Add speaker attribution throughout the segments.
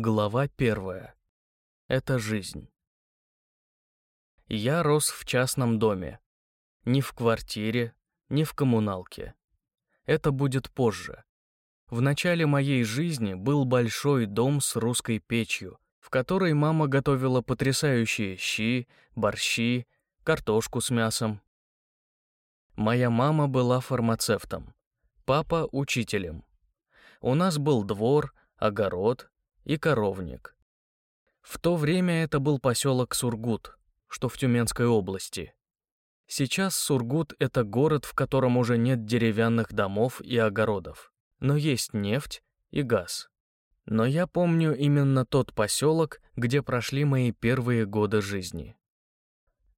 Speaker 1: Глава первая. Это жизнь. Я рос в частном доме. Ни в квартире, ни в коммуналке. Это будет позже. В начале моей жизни был большой дом с русской печью, в которой мама готовила потрясающие щи, борщи, картошку с мясом. Моя мама была фармацевтом, папа — учителем. У нас был двор, огород, и коровник. В то время это был поселок Сургут, что в Тюменской области. Сейчас Сургут — это город, в котором уже нет деревянных домов и огородов, но есть нефть и газ. Но я помню именно тот поселок, где прошли мои первые годы жизни.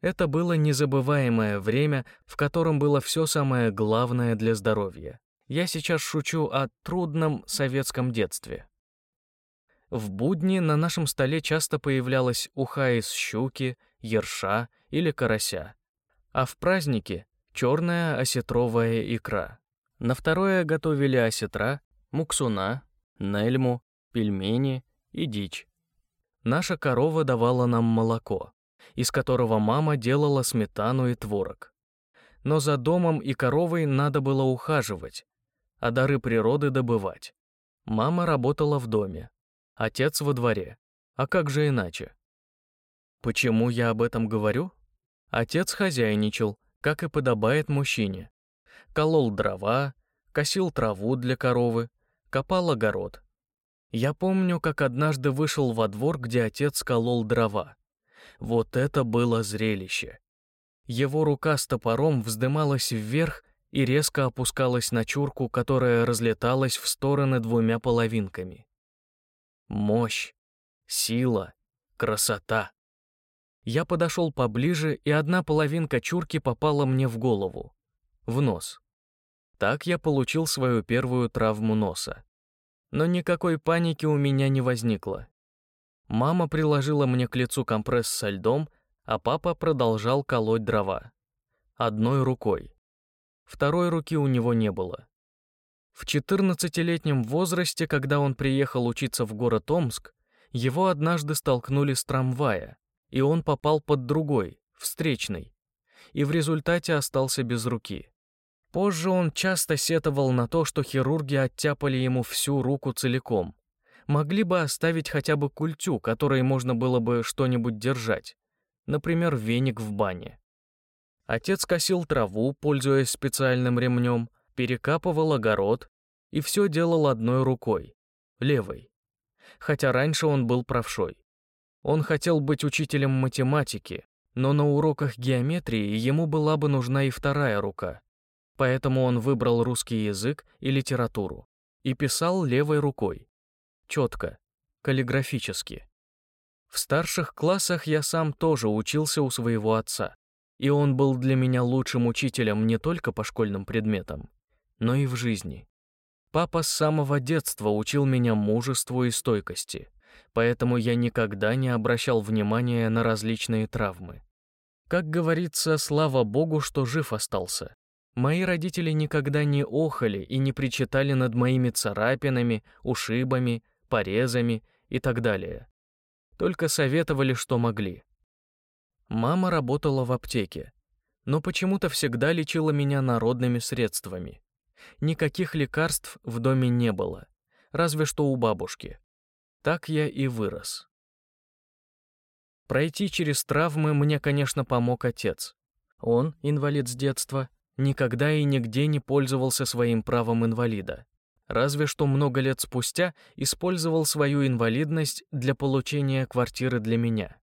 Speaker 1: Это было незабываемое время, в котором было все самое главное для здоровья. Я сейчас шучу о трудном советском детстве. В будни на нашем столе часто появлялась уха из щуки, ерша или карася, а в праздники — черная осетровая икра. На второе готовили осетра, муксуна, нельму, пельмени и дичь. Наша корова давала нам молоко, из которого мама делала сметану и творог. Но за домом и коровой надо было ухаживать, а дары природы добывать. Мама работала в доме, Отец во дворе. А как же иначе? Почему я об этом говорю? Отец хозяйничал, как и подобает мужчине. Колол дрова, косил траву для коровы, копал огород. Я помню, как однажды вышел во двор, где отец колол дрова. Вот это было зрелище. Его рука с топором вздымалась вверх и резко опускалась на чурку, которая разлеталась в стороны двумя половинками мощь, сила, красота. Я подошел поближе, и одна половинка чурки попала мне в голову, в нос. Так я получил свою первую травму носа. Но никакой паники у меня не возникло. Мама приложила мне к лицу компресс со льдом, а папа продолжал колоть дрова. Одной рукой. Второй руки у него не было. В 14-летнем возрасте, когда он приехал учиться в город Омск, его однажды столкнули с трамвая, и он попал под другой, встречный, и в результате остался без руки. Позже он часто сетовал на то, что хирурги оттяпали ему всю руку целиком. Могли бы оставить хотя бы культю, которой можно было бы что-нибудь держать, например, веник в бане. Отец косил траву, пользуясь специальным ремнем, перекапывал огород и все делал одной рукой, левой. Хотя раньше он был правшой. Он хотел быть учителем математики, но на уроках геометрии ему была бы нужна и вторая рука. Поэтому он выбрал русский язык и литературу и писал левой рукой. Четко, каллиграфически. В старших классах я сам тоже учился у своего отца, и он был для меня лучшим учителем не только по школьным предметам, но и в жизни. Папа с самого детства учил меня мужеству и стойкости, поэтому я никогда не обращал внимания на различные травмы. Как говорится, слава богу, что жив остался. Мои родители никогда не охали и не причитали над моими царапинами, ушибами, порезами и так далее. Только советовали, что могли. Мама работала в аптеке, но почему-то всегда лечила меня народными средствами. Никаких лекарств в доме не было, разве что у бабушки. Так я и вырос. Пройти через травмы мне, конечно, помог отец. Он, инвалид с детства, никогда и нигде не пользовался своим правом инвалида. Разве что много лет спустя использовал свою инвалидность для получения квартиры для меня.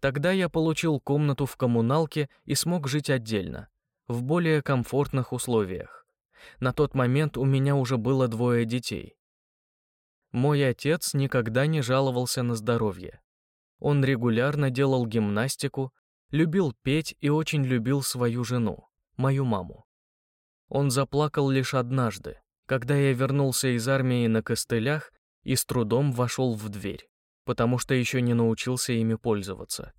Speaker 1: Тогда я получил комнату в коммуналке и смог жить отдельно, в более комфортных условиях. На тот момент у меня уже было двое детей. Мой отец никогда не жаловался на здоровье. Он регулярно делал гимнастику, любил петь и очень любил свою жену, мою маму. Он заплакал лишь однажды, когда я вернулся из армии на костылях и с трудом вошел в дверь, потому что еще не научился ими пользоваться.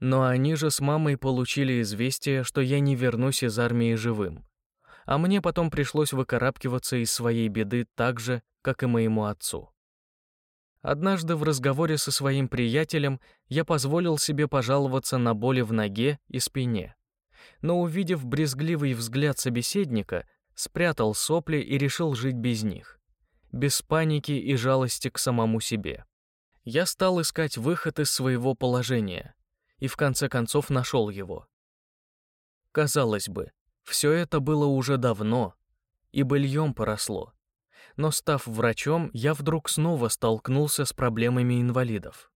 Speaker 1: Но они же с мамой получили известие, что я не вернусь из армии живым, а мне потом пришлось выкарабкиваться из своей беды так же, как и моему отцу. Однажды в разговоре со своим приятелем я позволил себе пожаловаться на боли в ноге и спине. Но увидев брезгливый взгляд собеседника, спрятал сопли и решил жить без них. Без паники и жалости к самому себе. Я стал искать выход из своего положения и в конце концов нашел его. Казалось бы, все это было уже давно, и быльем поросло но став врачом, я вдруг снова столкнулся с проблемами инвалидов.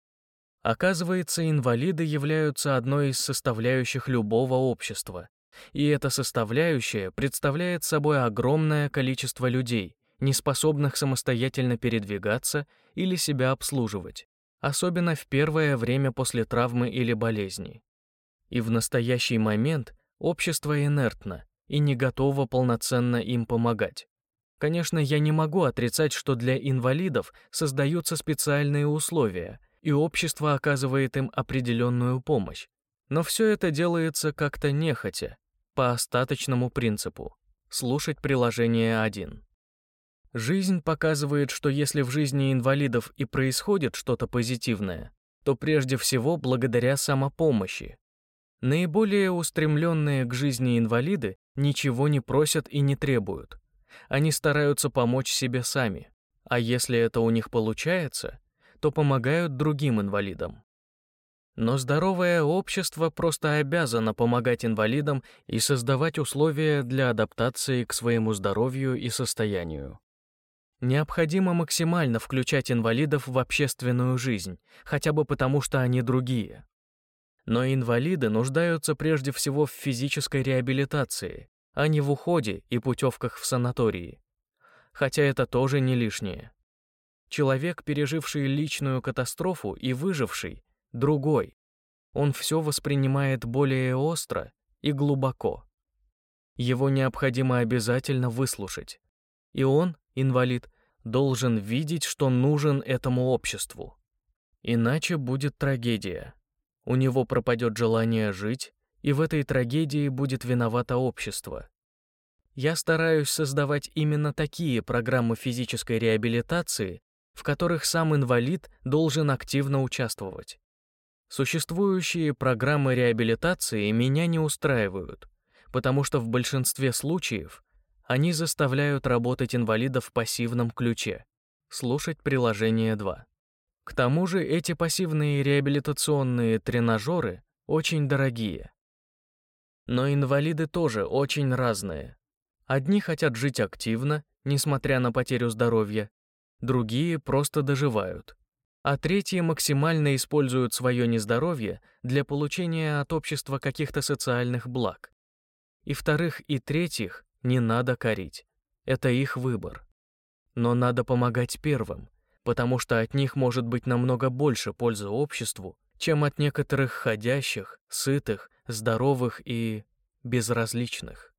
Speaker 1: Оказывается, инвалиды являются одной из составляющих любого общества, и эта составляющая представляет собой огромное количество людей, не способных самостоятельно передвигаться или себя обслуживать, особенно в первое время после травмы или болезни. И в настоящий момент общество инертно и не готово полноценно им помогать. Конечно, я не могу отрицать, что для инвалидов создаются специальные условия, и общество оказывает им определенную помощь. Но все это делается как-то нехотя, по остаточному принципу. Слушать приложение 1. Жизнь показывает, что если в жизни инвалидов и происходит что-то позитивное, то прежде всего благодаря самопомощи. Наиболее устремленные к жизни инвалиды ничего не просят и не требуют. Они стараются помочь себе сами, а если это у них получается, то помогают другим инвалидам. Но здоровое общество просто обязано помогать инвалидам и создавать условия для адаптации к своему здоровью и состоянию. Необходимо максимально включать инвалидов в общественную жизнь, хотя бы потому, что они другие. Но инвалиды нуждаются прежде всего в физической реабилитации, а не в уходе и путевках в санатории. Хотя это тоже не лишнее. Человек, переживший личную катастрофу и выживший, другой. Он все воспринимает более остро и глубоко. Его необходимо обязательно выслушать. И он, инвалид, должен видеть, что нужен этому обществу. Иначе будет трагедия. У него пропадет желание жить, и в этой трагедии будет виновато общество. Я стараюсь создавать именно такие программы физической реабилитации, в которых сам инвалид должен активно участвовать. Существующие программы реабилитации меня не устраивают, потому что в большинстве случаев они заставляют работать инвалида в пассивном ключе. Слушать приложение 2. К тому же эти пассивные реабилитационные тренажеры очень дорогие. Но инвалиды тоже очень разные. Одни хотят жить активно, несмотря на потерю здоровья, другие просто доживают, а третьи максимально используют свое нездоровье для получения от общества каких-то социальных благ. И вторых, и третьих не надо корить. Это их выбор. Но надо помогать первым, потому что от них может быть намного больше пользы обществу, чем от некоторых ходящих, сытых, здоровых и безразличных.